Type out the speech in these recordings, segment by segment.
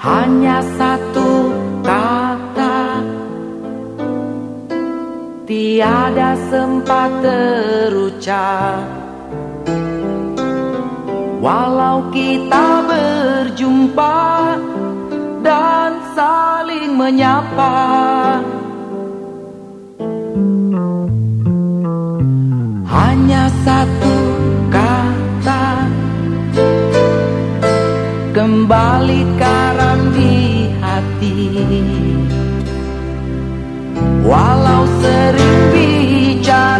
hanya satu kata. Tiada sempat terucap. Walau kita berjumpa dan saling menyapa. Hanya satu kata. Kembali karena di hati. Walau sering bicara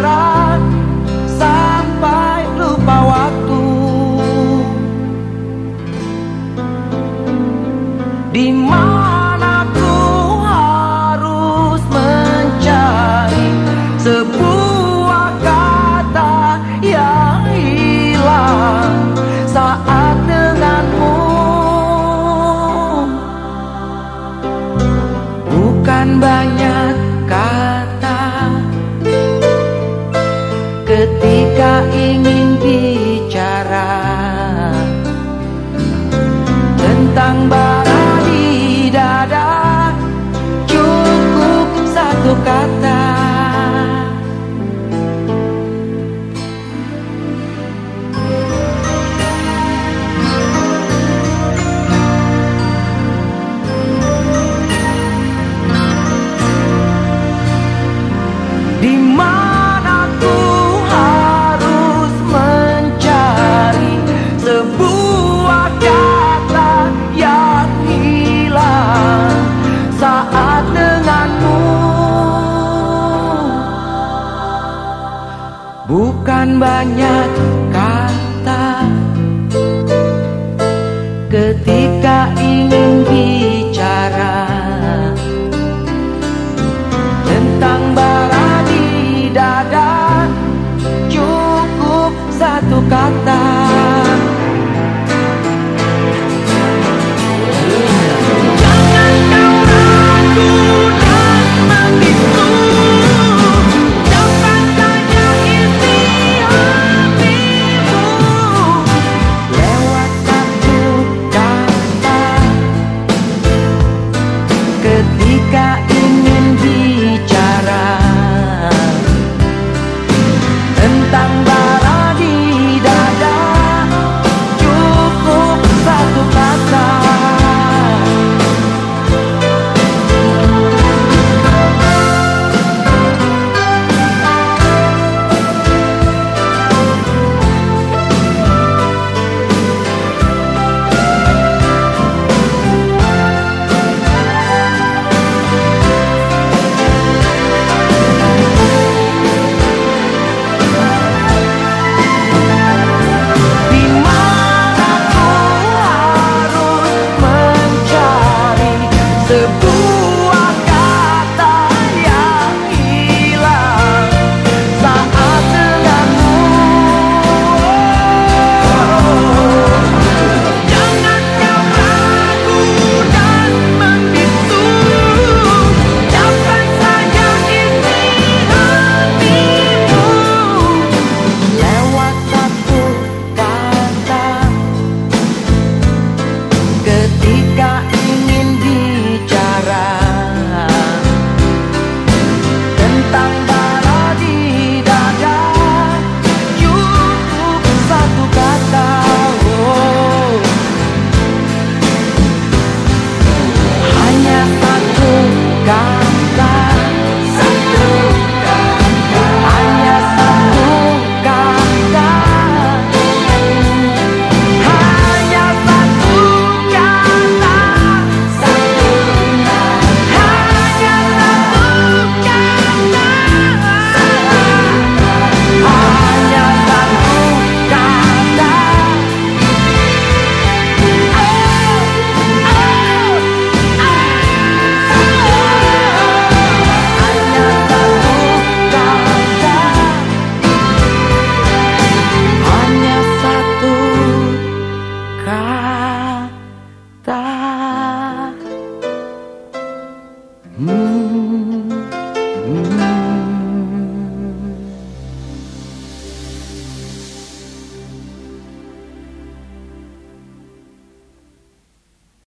ketika ingin di Jangan banyak kata. Ketika